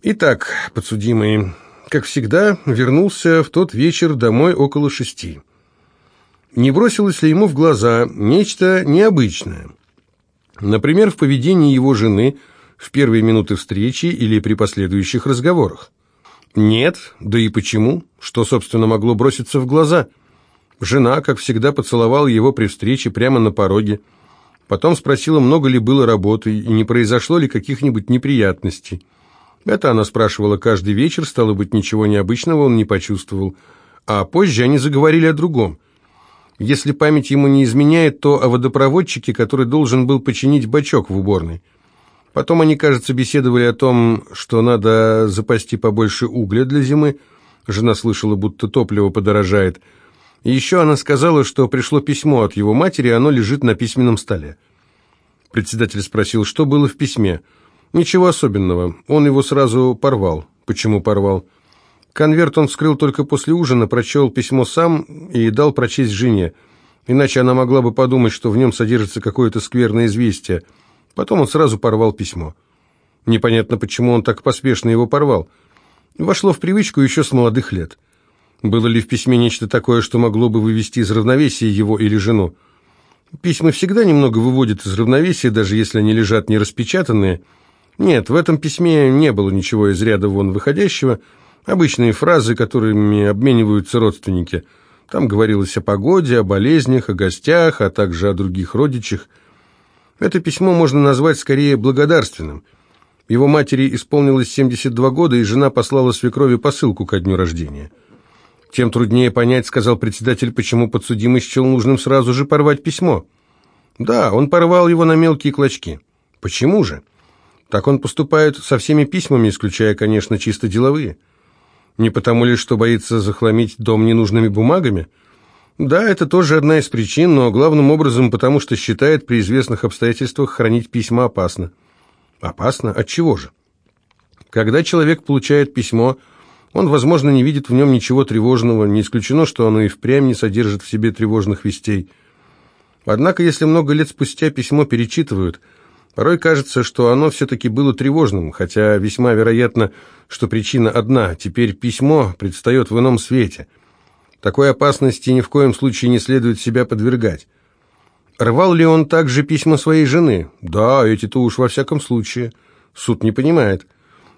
Итак, подсудимый, как всегда, вернулся в тот вечер домой около шести. Не бросилось ли ему в глаза нечто необычное? Например, в поведении его жены в первые минуты встречи или при последующих разговорах? Нет, да и почему? Что, собственно, могло броситься в глаза? Жена, как всегда, поцеловала его при встрече прямо на пороге. Потом спросила, много ли было работы и не произошло ли каких-нибудь неприятностей. Это она спрашивала каждый вечер, стало быть, ничего необычного он не почувствовал. А позже они заговорили о другом. Если память ему не изменяет, то о водопроводчике, который должен был починить бачок в уборной. Потом они, кажется, беседовали о том, что надо запасти побольше угля для зимы. Жена слышала, будто топливо подорожает. И еще она сказала, что пришло письмо от его матери, оно лежит на письменном столе. Председатель спросил, что было в письме. Ничего особенного. Он его сразу порвал. Почему порвал? Конверт он вскрыл только после ужина, прочел письмо сам и дал прочесть жене. Иначе она могла бы подумать, что в нем содержится какое-то скверное известие – Потом он сразу порвал письмо. Непонятно, почему он так поспешно его порвал. Вошло в привычку еще с молодых лет. Было ли в письме нечто такое, что могло бы вывести из равновесия его или жену? Письма всегда немного выводят из равновесия, даже если они лежат нераспечатанные. Нет, в этом письме не было ничего из ряда вон выходящего. Обычные фразы, которыми обмениваются родственники. Там говорилось о погоде, о болезнях, о гостях, а также о других родичах – это письмо можно назвать скорее благодарственным. Его матери исполнилось 72 года, и жена послала свекрови посылку ко дню рождения. Тем труднее понять, сказал председатель, почему подсудимый счел нужным сразу же порвать письмо. Да, он порвал его на мелкие клочки. Почему же? Так он поступает со всеми письмами, исключая, конечно, чисто деловые. Не потому ли, что боится захламить дом ненужными бумагами? Да, это тоже одна из причин, но главным образом потому, что считает при известных обстоятельствах хранить письма опасно. Опасно? От чего же? Когда человек получает письмо, он, возможно, не видит в нем ничего тревожного, не исключено, что оно и впрямь не содержит в себе тревожных вестей. Однако, если много лет спустя письмо перечитывают, порой кажется, что оно все-таки было тревожным, хотя весьма вероятно, что причина одна, теперь письмо предстает в ином свете – такой опасности ни в коем случае не следует себя подвергать. Рвал ли он также письма своей жены? Да, эти-то уж во всяком случае. Суд не понимает.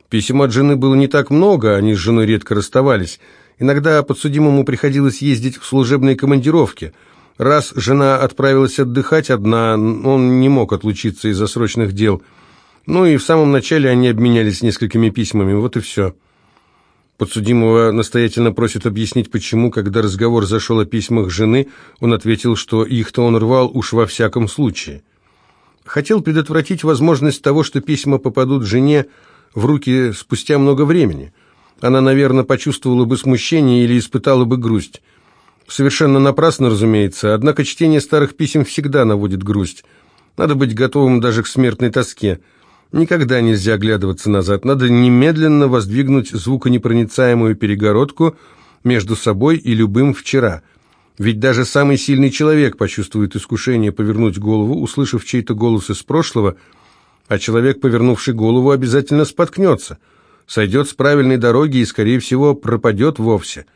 Писем от жены было не так много, они с женой редко расставались. Иногда подсудимому приходилось ездить в служебные командировки. Раз жена отправилась отдыхать одна, он не мог отлучиться из-за срочных дел. Ну и в самом начале они обменялись несколькими письмами, вот и все. Подсудимого настоятельно просит объяснить, почему, когда разговор зашел о письмах жены, он ответил, что их-то он рвал уж во всяком случае. Хотел предотвратить возможность того, что письма попадут жене в руки спустя много времени. Она, наверное, почувствовала бы смущение или испытала бы грусть. Совершенно напрасно, разумеется, однако чтение старых писем всегда наводит грусть. Надо быть готовым даже к смертной тоске – Никогда нельзя оглядываться назад. Надо немедленно воздвигнуть звуконепроницаемую перегородку между собой и любым вчера. Ведь даже самый сильный человек почувствует искушение повернуть голову, услышав чей-то голос из прошлого, а человек, повернувший голову, обязательно споткнется, сойдет с правильной дороги и, скорее всего, пропадет вовсе.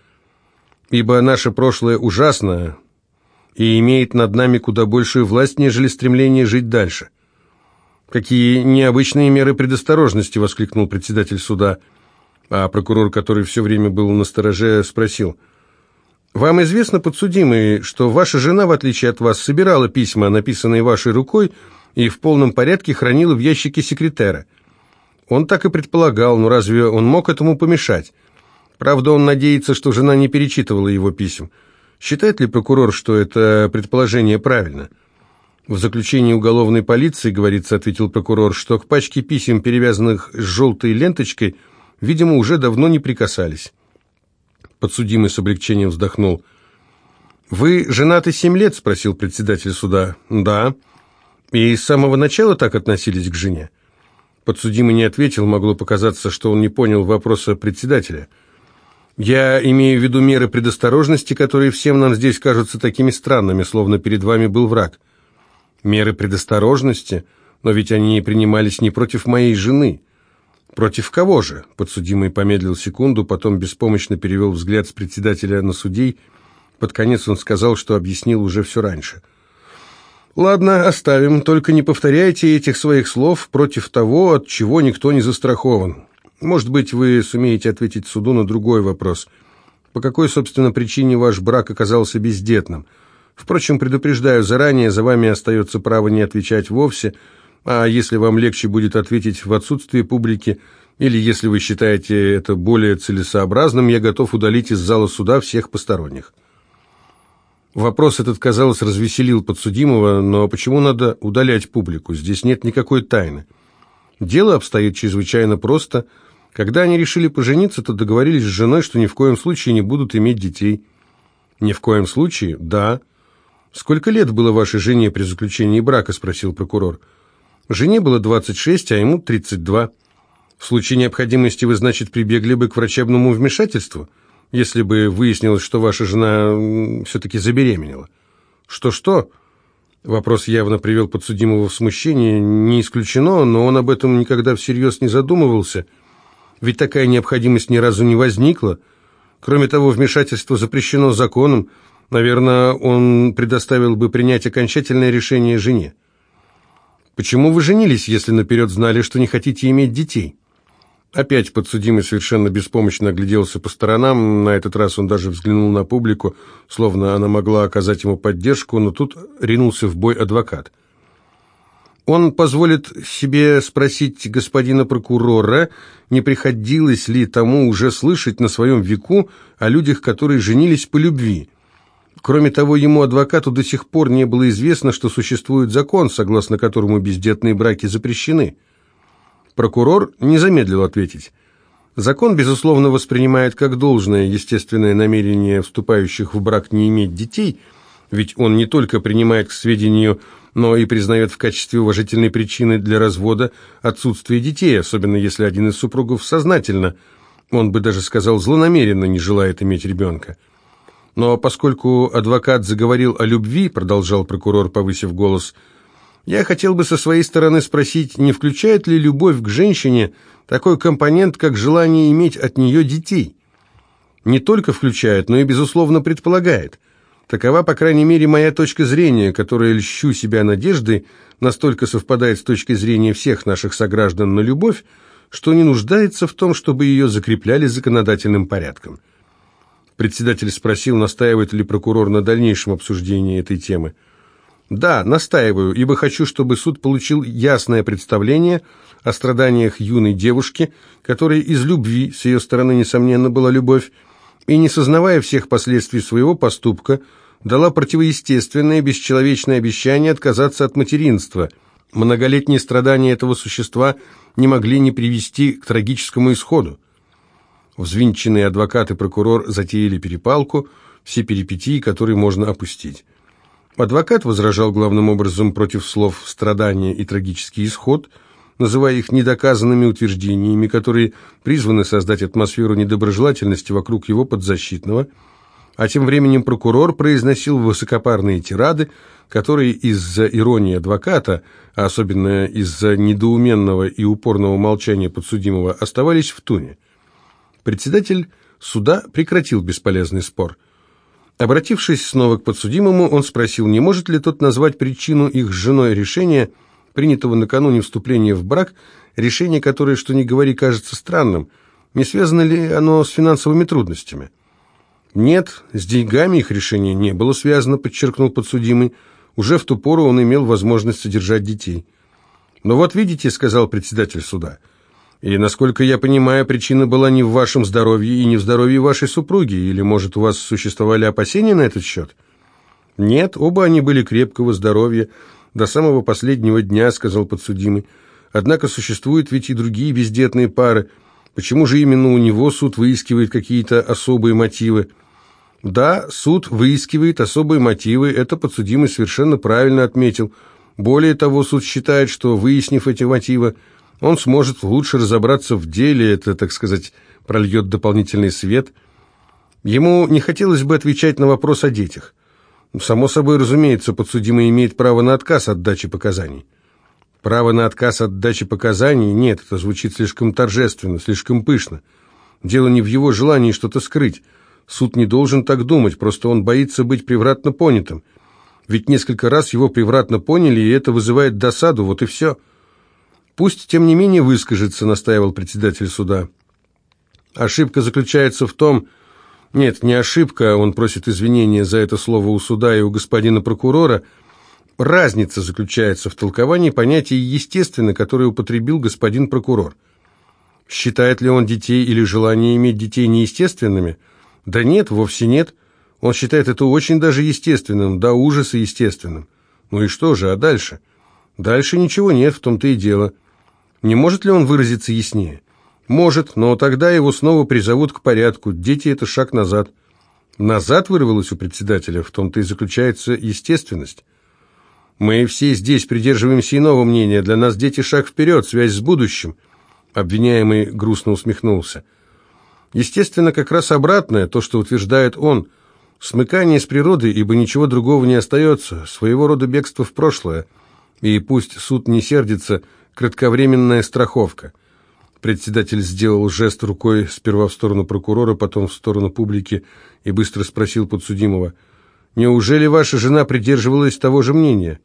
Ибо наше прошлое ужасно и имеет над нами куда большую власть, нежели стремление жить дальше. «Какие необычные меры предосторожности!» — воскликнул председатель суда. А прокурор, который все время был на стороже, спросил. «Вам известно, подсудимый, что ваша жена, в отличие от вас, собирала письма, написанные вашей рукой, и в полном порядке хранила в ящике секретера?» Он так и предполагал, но разве он мог этому помешать? Правда, он надеется, что жена не перечитывала его писем. Считает ли прокурор, что это предположение правильно?» В заключении уголовной полиции, говорится, ответил прокурор, что к пачке писем, перевязанных с желтой ленточкой, видимо, уже давно не прикасались. Подсудимый с облегчением вздохнул. «Вы женаты семь лет?» – спросил председатель суда. «Да». «И с самого начала так относились к жене?» Подсудимый не ответил, могло показаться, что он не понял вопроса председателя. «Я имею в виду меры предосторожности, которые всем нам здесь кажутся такими странными, словно перед вами был враг». Меры предосторожности, но ведь они принимались не против моей жены. «Против кого же?» Подсудимый помедлил секунду, потом беспомощно перевел взгляд с председателя на судей. Под конец он сказал, что объяснил уже все раньше. «Ладно, оставим, только не повторяйте этих своих слов против того, от чего никто не застрахован. Может быть, вы сумеете ответить суду на другой вопрос. По какой, собственно, причине ваш брак оказался бездетным? Впрочем, предупреждаю заранее, за вами остается право не отвечать вовсе, а если вам легче будет ответить в отсутствие публики, или если вы считаете это более целесообразным, я готов удалить из зала суда всех посторонних. Вопрос этот, казалось, развеселил подсудимого, но почему надо удалять публику? Здесь нет никакой тайны. Дело обстоит чрезвычайно просто. Когда они решили пожениться, то договорились с женой, что ни в коем случае не будут иметь детей. Ни в коем случае? Да. Сколько лет было вашей жене при заключении брака, спросил прокурор. Жене было 26, а ему 32. В случае необходимости вы, значит, прибегли бы к врачебному вмешательству, если бы выяснилось, что ваша жена все-таки забеременела. Что-что? Вопрос явно привел подсудимого в смущение. Не исключено, но он об этом никогда всерьез не задумывался. Ведь такая необходимость ни разу не возникла. Кроме того, вмешательство запрещено законом. Наверное, он предоставил бы принять окончательное решение жене. Почему вы женились, если наперед знали, что не хотите иметь детей? Опять подсудимый совершенно беспомощно огляделся по сторонам, на этот раз он даже взглянул на публику, словно она могла оказать ему поддержку, но тут ринулся в бой адвокат. Он позволит себе спросить господина прокурора, не приходилось ли тому уже слышать на своем веку о людях, которые женились по любви. Кроме того, ему, адвокату, до сих пор не было известно, что существует закон, согласно которому бездетные браки запрещены. Прокурор не замедлил ответить. Закон, безусловно, воспринимает как должное естественное намерение вступающих в брак не иметь детей, ведь он не только принимает к сведению, но и признает в качестве уважительной причины для развода отсутствие детей, особенно если один из супругов сознательно, он бы даже сказал злонамеренно, не желает иметь ребенка. Но поскольку адвокат заговорил о любви, продолжал прокурор, повысив голос, я хотел бы со своей стороны спросить, не включает ли любовь к женщине такой компонент, как желание иметь от нее детей? Не только включает, но и, безусловно, предполагает. Такова, по крайней мере, моя точка зрения, которая, льщу себя надеждой, настолько совпадает с точкой зрения всех наших сограждан на любовь, что не нуждается в том, чтобы ее закрепляли законодательным порядком. Председатель спросил, настаивает ли прокурор на дальнейшем обсуждении этой темы. «Да, настаиваю, ибо хочу, чтобы суд получил ясное представление о страданиях юной девушки, которая из любви, с ее стороны, несомненно, была любовь, и, не сознавая всех последствий своего поступка, дала противоестественное бесчеловечное обещание отказаться от материнства. Многолетние страдания этого существа не могли не привести к трагическому исходу. Взвинченные адвокат и прокурор затеяли перепалку, все перипетии, которые можно опустить. Адвокат возражал главным образом против слов «страдание» и «трагический исход», называя их недоказанными утверждениями, которые призваны создать атмосферу недоброжелательности вокруг его подзащитного, а тем временем прокурор произносил высокопарные тирады, которые из-за иронии адвоката, а особенно из-за недоуменного и упорного молчания подсудимого, оставались в туне. Председатель суда прекратил бесполезный спор. Обратившись снова к подсудимому, он спросил, не может ли тот назвать причину их с женой решения, принятого накануне вступления в брак, решение, которое, что ни говори, кажется странным, не связано ли оно с финансовыми трудностями? Нет, с деньгами их решение не было связано, подчеркнул подсудимый. Уже в ту пору он имел возможность содержать детей. «Но вот видите», — сказал председатель суда, — и, насколько я понимаю, причина была не в вашем здоровье и не в здоровье вашей супруги, или, может, у вас существовали опасения на этот счет? Нет, оба они были крепкого здоровья, до самого последнего дня, сказал подсудимый. Однако существуют ведь и другие бездетные пары. Почему же именно у него суд выискивает какие-то особые мотивы? Да, суд выискивает особые мотивы, это подсудимый совершенно правильно отметил. Более того, суд считает, что, выяснив эти мотивы, он сможет лучше разобраться в деле, это, так сказать, прольет дополнительный свет. Ему не хотелось бы отвечать на вопрос о детях. Само собой, разумеется, подсудимый имеет право на отказ от дачи показаний. Право на отказ от дачи показаний нет, это звучит слишком торжественно, слишком пышно. Дело не в его желании что-то скрыть. Суд не должен так думать, просто он боится быть превратно понятым. Ведь несколько раз его превратно поняли, и это вызывает досаду, вот и все. Пусть, тем не менее, выскажется, настаивал председатель суда. Ошибка заключается в том... Нет, не ошибка, он просит извинения за это слово у суда и у господина прокурора. Разница заключается в толковании понятия «естественно», которое употребил господин прокурор. Считает ли он детей или желание иметь детей неестественными? Да нет, вовсе нет. Он считает это очень даже естественным, до ужаса естественным. Ну и что же, а дальше? Дальше ничего нет, в том-то и дело. Не может ли он выразиться яснее? Может, но тогда его снова призовут к порядку. Дети – это шаг назад. Назад вырвалось у председателя, в том-то и заключается естественность. Мы все здесь придерживаемся иного мнения. Для нас дети – шаг вперед, связь с будущим. Обвиняемый грустно усмехнулся. Естественно, как раз обратное, то, что утверждает он. Смыкание с природой, ибо ничего другого не остается, своего рода бегство в прошлое. И пусть суд не сердится, кратковременная страховка. Председатель сделал жест рукой сперва в сторону прокурора, потом в сторону публики и быстро спросил подсудимого, «Неужели ваша жена придерживалась того же мнения?»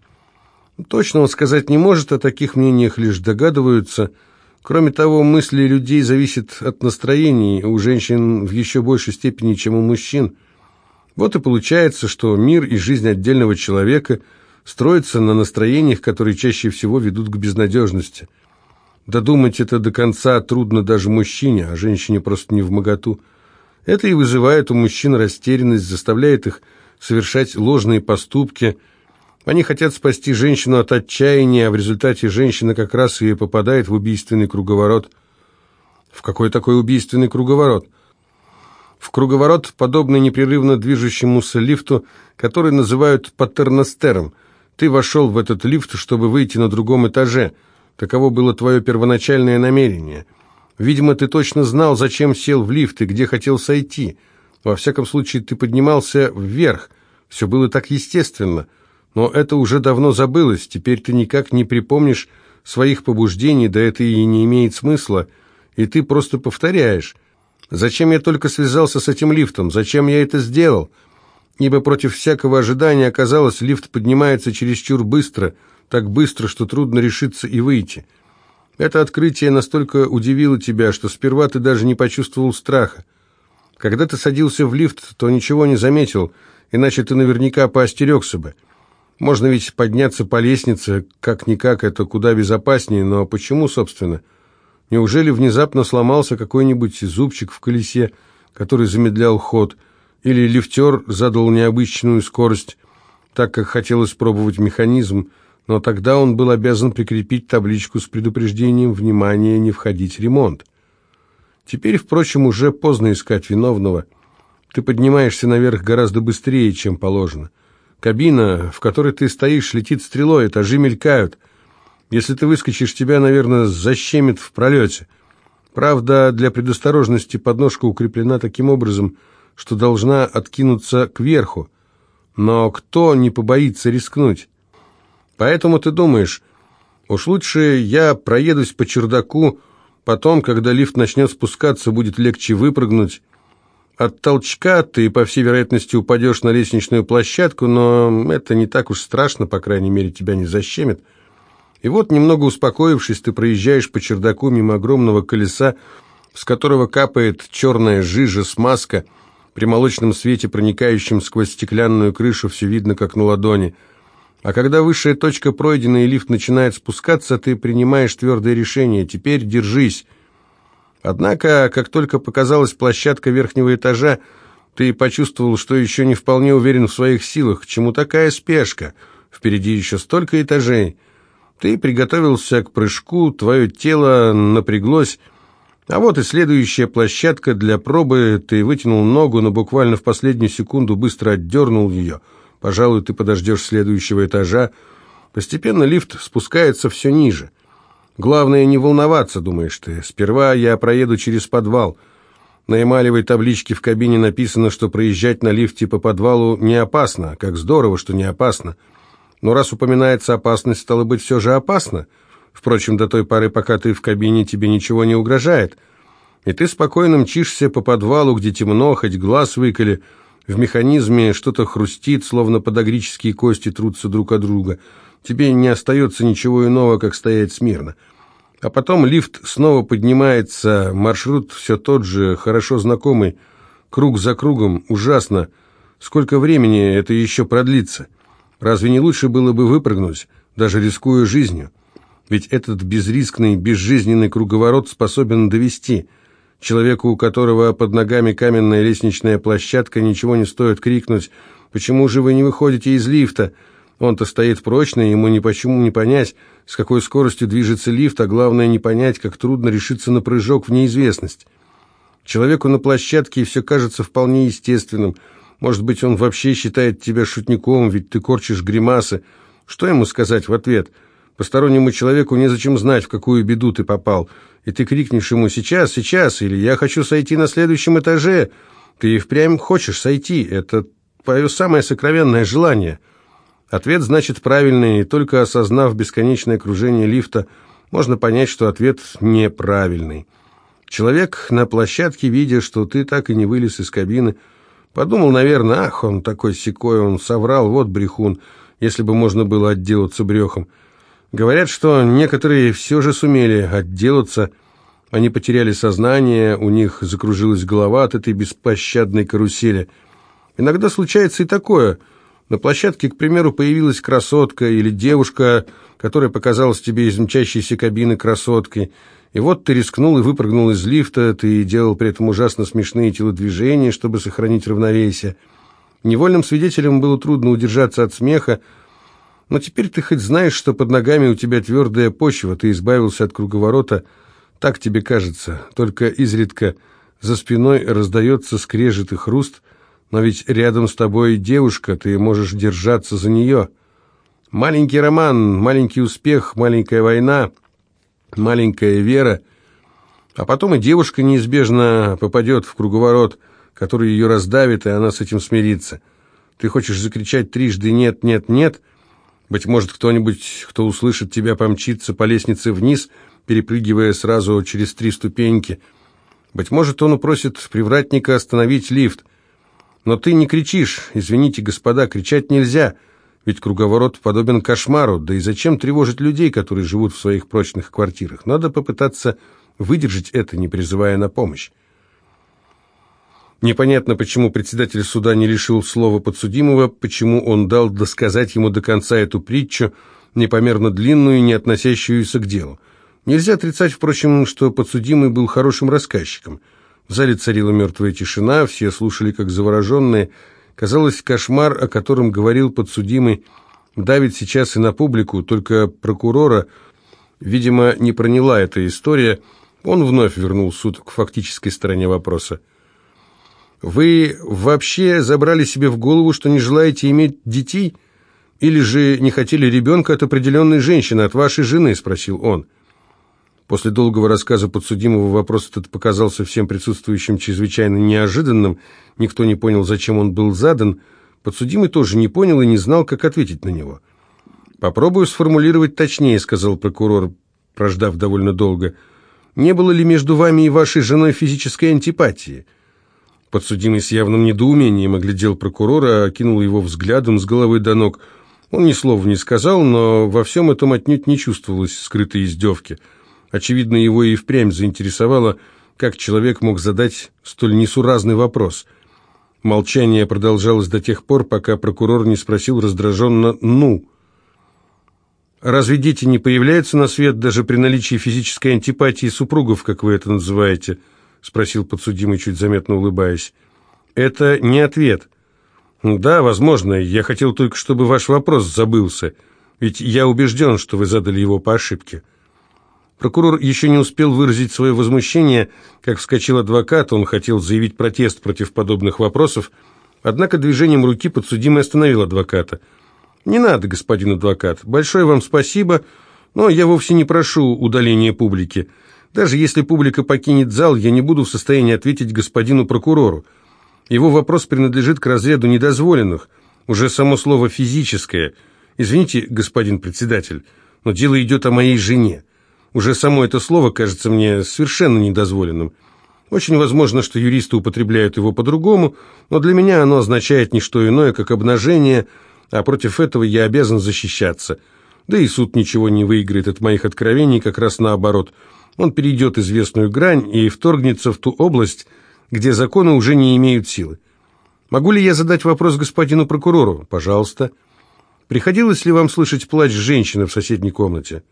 Точно он сказать не может, о таких мнениях лишь догадываются – Кроме того, мысли людей зависят от настроений у женщин в еще большей степени, чем у мужчин. Вот и получается, что мир и жизнь отдельного человека строятся на настроениях, которые чаще всего ведут к безнадежности. Додумать это до конца трудно даже мужчине, а женщине просто не в моготу. Это и вызывает у мужчин растерянность, заставляет их совершать ложные поступки – они хотят спасти женщину от отчаяния, а в результате женщина как раз и попадает в убийственный круговорот. В какой такой убийственный круговорот? В круговорот, подобный непрерывно движущемуся лифту, который называют патерностером. Ты вошел в этот лифт, чтобы выйти на другом этаже. Таково было твое первоначальное намерение. Видимо, ты точно знал, зачем сел в лифт и где хотел сойти. Во всяком случае, ты поднимался вверх. Все было так естественно – но это уже давно забылось, теперь ты никак не припомнишь своих побуждений, да это и не имеет смысла, и ты просто повторяешь. Зачем я только связался с этим лифтом? Зачем я это сделал? Ибо против всякого ожидания оказалось, лифт поднимается чересчур быстро, так быстро, что трудно решиться и выйти. Это открытие настолько удивило тебя, что сперва ты даже не почувствовал страха. Когда ты садился в лифт, то ничего не заметил, иначе ты наверняка поостерегся бы. Можно ведь подняться по лестнице, как-никак, это куда безопаснее, но почему, собственно? Неужели внезапно сломался какой-нибудь зубчик в колесе, который замедлял ход, или лифтер задал необычную скорость, так как хотел испробовать механизм, но тогда он был обязан прикрепить табличку с предупреждением «Внимание, не входить ремонт». Теперь, впрочем, уже поздно искать виновного. Ты поднимаешься наверх гораздо быстрее, чем положено. Кабина, в которой ты стоишь, летит стрелой, этажи мелькают. Если ты выскочишь, тебя, наверное, защемит в пролете. Правда, для предосторожности подножка укреплена таким образом, что должна откинуться кверху. Но кто не побоится рискнуть? Поэтому ты думаешь, уж лучше я проедусь по чердаку, потом, когда лифт начнет спускаться, будет легче выпрыгнуть, от толчка ты, по всей вероятности, упадешь на лестничную площадку, но это не так уж страшно, по крайней мере, тебя не защемит. И вот, немного успокоившись, ты проезжаешь по чердаку мимо огромного колеса, с которого капает черная жижа, смазка. При молочном свете, проникающем сквозь стеклянную крышу, все видно, как на ладони. А когда высшая точка пройдена и лифт начинает спускаться, ты принимаешь твердое решение. Теперь держись. Однако, как только показалась площадка верхнего этажа, ты почувствовал, что еще не вполне уверен в своих силах. К чему такая спешка? Впереди еще столько этажей. Ты приготовился к прыжку, твое тело напряглось. А вот и следующая площадка для пробы. Ты вытянул ногу, но буквально в последнюю секунду быстро отдернул ее. Пожалуй, ты подождешь следующего этажа. Постепенно лифт спускается все ниже. Главное не волноваться, думаешь ты. Сперва я проеду через подвал. На эмалевой табличке в кабине написано, что проезжать на лифте по подвалу не опасно. Как здорово, что не опасно. Но раз упоминается опасность, стало быть, все же опасно. Впрочем, до той поры, пока ты в кабине, тебе ничего не угрожает. И ты спокойно мчишься по подвалу, где темно, хоть глаз выколи, в механизме что-то хрустит, словно подогрические кости трутся друг от друга. Тебе не остается ничего иного, как стоять смирно. А потом лифт снова поднимается, маршрут все тот же, хорошо знакомый, круг за кругом, ужасно. Сколько времени это еще продлится? Разве не лучше было бы выпрыгнуть, даже рискуя жизнью? Ведь этот безрискный, безжизненный круговорот способен довести. Человеку, у которого под ногами каменная лестничная площадка, ничего не стоит крикнуть «Почему же вы не выходите из лифта?» Он-то стоит прочно, ему ни почему не понять, с какой скоростью движется лифт, а главное не понять, как трудно решиться на прыжок в неизвестность. Человеку на площадке все кажется вполне естественным. Может быть, он вообще считает тебя шутником, ведь ты корчишь гримасы. Что ему сказать в ответ? Постороннему человеку незачем знать, в какую беду ты попал. И ты крикнешь ему «сейчас, сейчас» или «я хочу сойти на следующем этаже». Ты и впрямь хочешь сойти. Это твое самое сокровенное желание – Ответ значит правильный, и только осознав бесконечное окружение лифта, можно понять, что ответ неправильный. Человек на площадке, видя, что ты так и не вылез из кабины, подумал, наверное, ах, он такой секой, он соврал, вот брехун, если бы можно было отделаться брехом. Говорят, что некоторые все же сумели отделаться, они потеряли сознание, у них закружилась голова от этой беспощадной карусели. Иногда случается и такое – на площадке, к примеру, появилась красотка или девушка, которая показалась тебе из мчащейся кабины красоткой. И вот ты рискнул и выпрыгнул из лифта, ты делал при этом ужасно смешные телодвижения, чтобы сохранить равновесие. Невольным свидетелям было трудно удержаться от смеха, но теперь ты хоть знаешь, что под ногами у тебя твердая почва, ты избавился от круговорота, так тебе кажется, только изредка за спиной раздается скрежет и хруст – но ведь рядом с тобой девушка, ты можешь держаться за нее. Маленький роман, маленький успех, маленькая война, маленькая вера. А потом и девушка неизбежно попадет в круговорот, который ее раздавит, и она с этим смирится. Ты хочешь закричать трижды «нет, нет, нет», быть может, кто-нибудь, кто услышит тебя, помчится по лестнице вниз, перепрыгивая сразу через три ступеньки. Быть может, он упросит привратника остановить лифт. Но ты не кричишь. Извините, господа, кричать нельзя, ведь круговорот подобен кошмару. Да и зачем тревожить людей, которые живут в своих прочных квартирах? Надо попытаться выдержать это, не призывая на помощь. Непонятно, почему председатель суда не лишил слова подсудимого, почему он дал досказать ему до конца эту притчу, непомерно длинную и не относящуюся к делу. Нельзя отрицать, впрочем, что подсудимый был хорошим рассказчиком – в зале царила мертвая тишина, все слушали как завороженные. Казалось, кошмар, о котором говорил подсудимый, давит сейчас и на публику, только прокурора, видимо, не проняла эта история. Он вновь вернул суд к фактической стороне вопроса. «Вы вообще забрали себе в голову, что не желаете иметь детей? Или же не хотели ребенка от определенной женщины, от вашей жены?» – спросил он. После долгого рассказа подсудимого вопрос этот показался всем присутствующим чрезвычайно неожиданным, никто не понял, зачем он был задан, подсудимый тоже не понял и не знал, как ответить на него. «Попробую сформулировать точнее», — сказал прокурор, прождав довольно долго. «Не было ли между вами и вашей женой физической антипатии?» Подсудимый с явным недоумением оглядел прокурора, окинул его взглядом с головы до ног. Он ни слова не сказал, но во всем этом отнюдь не чувствовалось скрытой издевки — Очевидно, его и впрямь заинтересовало, как человек мог задать столь несуразный вопрос. Молчание продолжалось до тех пор, пока прокурор не спросил раздраженно «ну?». «Разве дети не появляются на свет даже при наличии физической антипатии супругов, как вы это называете?» — спросил подсудимый, чуть заметно улыбаясь. «Это не ответ». «Да, возможно. Я хотел только, чтобы ваш вопрос забылся. Ведь я убежден, что вы задали его по ошибке». Прокурор еще не успел выразить свое возмущение, как вскочил адвокат, он хотел заявить протест против подобных вопросов, однако движением руки подсудимый остановил адвоката. «Не надо, господин адвокат, большое вам спасибо, но я вовсе не прошу удаления публики. Даже если публика покинет зал, я не буду в состоянии ответить господину прокурору. Его вопрос принадлежит к разряду недозволенных, уже само слово «физическое». Извините, господин председатель, но дело идет о моей жене». Уже само это слово кажется мне совершенно недозволенным. Очень возможно, что юристы употребляют его по-другому, но для меня оно означает не что иное, как обнажение, а против этого я обязан защищаться. Да и суд ничего не выиграет от моих откровений, как раз наоборот. Он перейдет известную грань и вторгнется в ту область, где законы уже не имеют силы. Могу ли я задать вопрос господину прокурору? Пожалуйста. Приходилось ли вам слышать плач женщины в соседней комнате?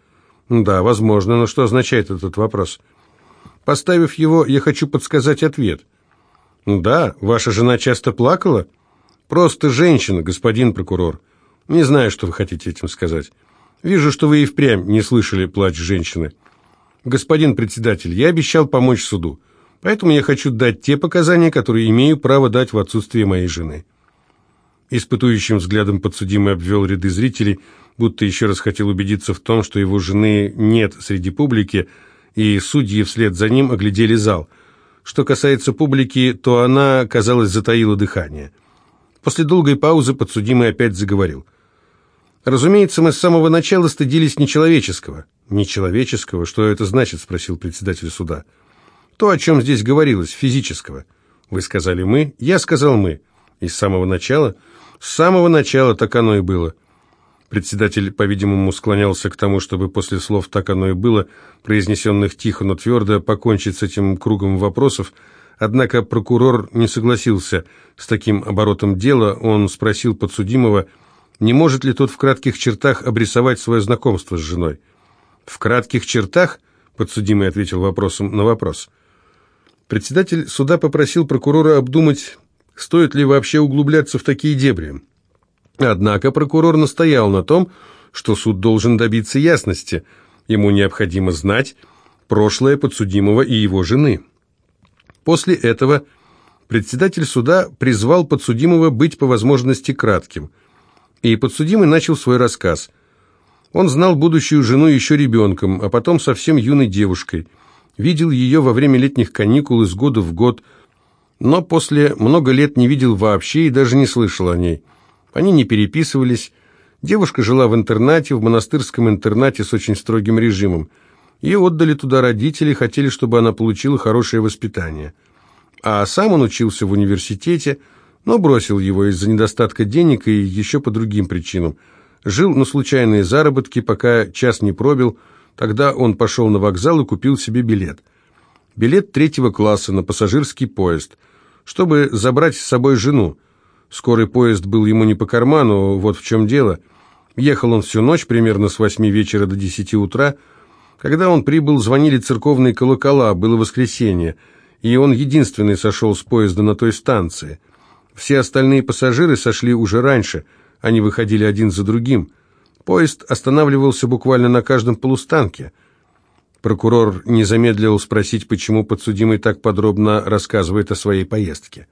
Да, возможно, но что означает этот вопрос? Поставив его, я хочу подсказать ответ. Да, ваша жена часто плакала? Просто женщина, господин прокурор. Не знаю, что вы хотите этим сказать. Вижу, что вы и впрямь не слышали плач женщины. Господин председатель, я обещал помочь суду. Поэтому я хочу дать те показания, которые имею право дать в отсутствие моей жены». Испытующим взглядом подсудимый обвел ряды зрителей, будто еще раз хотел убедиться в том, что его жены нет среди публики, и судьи вслед за ним оглядели зал. Что касается публики, то она, казалось, затаила дыхание. После долгой паузы подсудимый опять заговорил. «Разумеется, мы с самого начала стыдились нечеловеческого». «Нечеловеческого? Что это значит?» – спросил председатель суда. То, о чем здесь говорилось, физического. Вы сказали «мы», я сказал «мы». И с самого начала? С самого начала так оно и было. Председатель, по-видимому, склонялся к тому, чтобы после слов «так оно и было», произнесенных тихо, но твердо, покончить с этим кругом вопросов, однако прокурор не согласился с таким оборотом дела, он спросил подсудимого, не может ли тот в кратких чертах обрисовать свое знакомство с женой. «В кратких чертах?» – подсудимый ответил вопросом на вопрос. Председатель суда попросил прокурора обдумать, стоит ли вообще углубляться в такие дебри. Однако прокурор настоял на том, что суд должен добиться ясности. Ему необходимо знать прошлое подсудимого и его жены. После этого председатель суда призвал подсудимого быть по возможности кратким. И подсудимый начал свой рассказ. Он знал будущую жену еще ребенком, а потом совсем юной девушкой – Видел ее во время летних каникул из года в год, но после много лет не видел вообще и даже не слышал о ней. Они не переписывались. Девушка жила в интернате, в монастырском интернате с очень строгим режимом. Ее отдали туда родители, хотели, чтобы она получила хорошее воспитание. А сам он учился в университете, но бросил его из-за недостатка денег и еще по другим причинам. Жил на случайные заработки, пока час не пробил – Тогда он пошел на вокзал и купил себе билет. Билет третьего класса на пассажирский поезд, чтобы забрать с собой жену. Скорый поезд был ему не по карману, вот в чем дело. Ехал он всю ночь, примерно с восьми вечера до десяти утра. Когда он прибыл, звонили церковные колокола, было воскресенье, и он единственный сошел с поезда на той станции. Все остальные пассажиры сошли уже раньше, они выходили один за другим. Поезд останавливался буквально на каждом полустанке. Прокурор не замедлил спросить, почему подсудимый так подробно рассказывает о своей поездке.